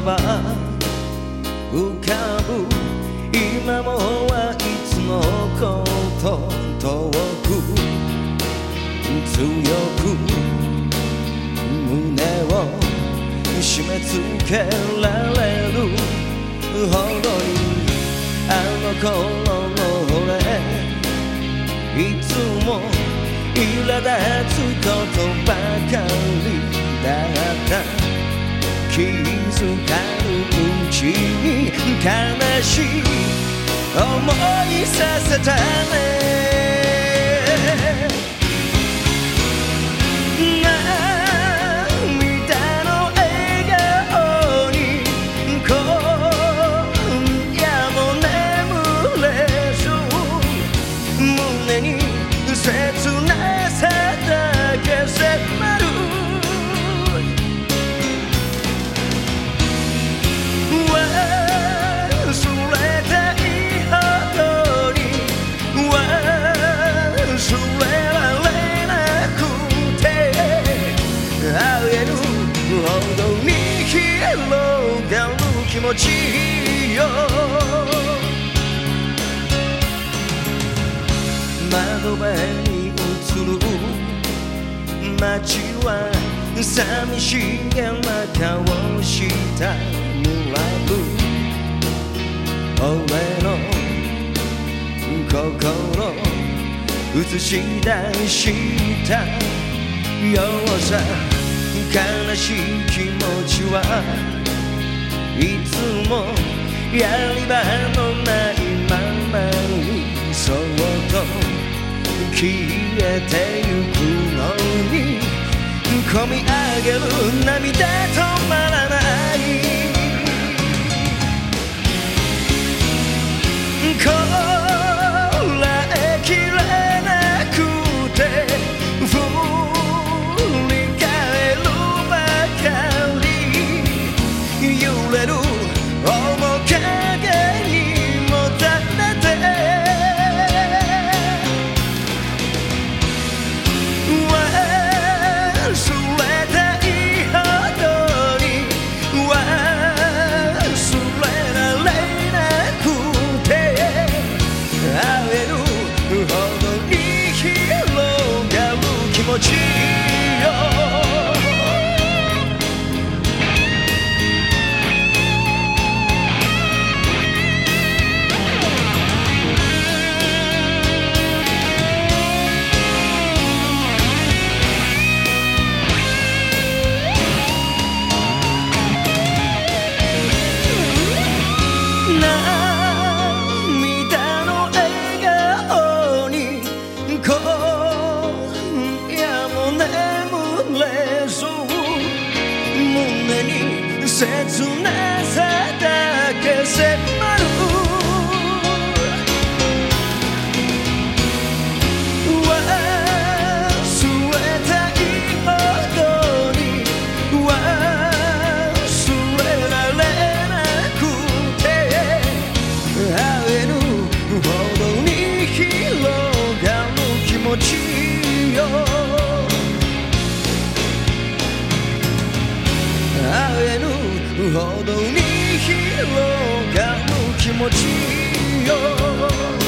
ば浮かぶ。今もはいつのこと遠く強く胸を締め付けられる。ほどにあの頃の俺。いつも苛立つことばかりだった。気づかぬうちに悲しい思いさせたね。気持ちよ。窓辺に映る街は寂しげな顔をした村部俺の心映し出した。ようさ悲しい気持ちはいつもやり場のないままにそっと消えてゆくのに。込み上げる涙止まらない。無報道に広がる気持ちよ。会えぬ無報道に広がる気持ちよ。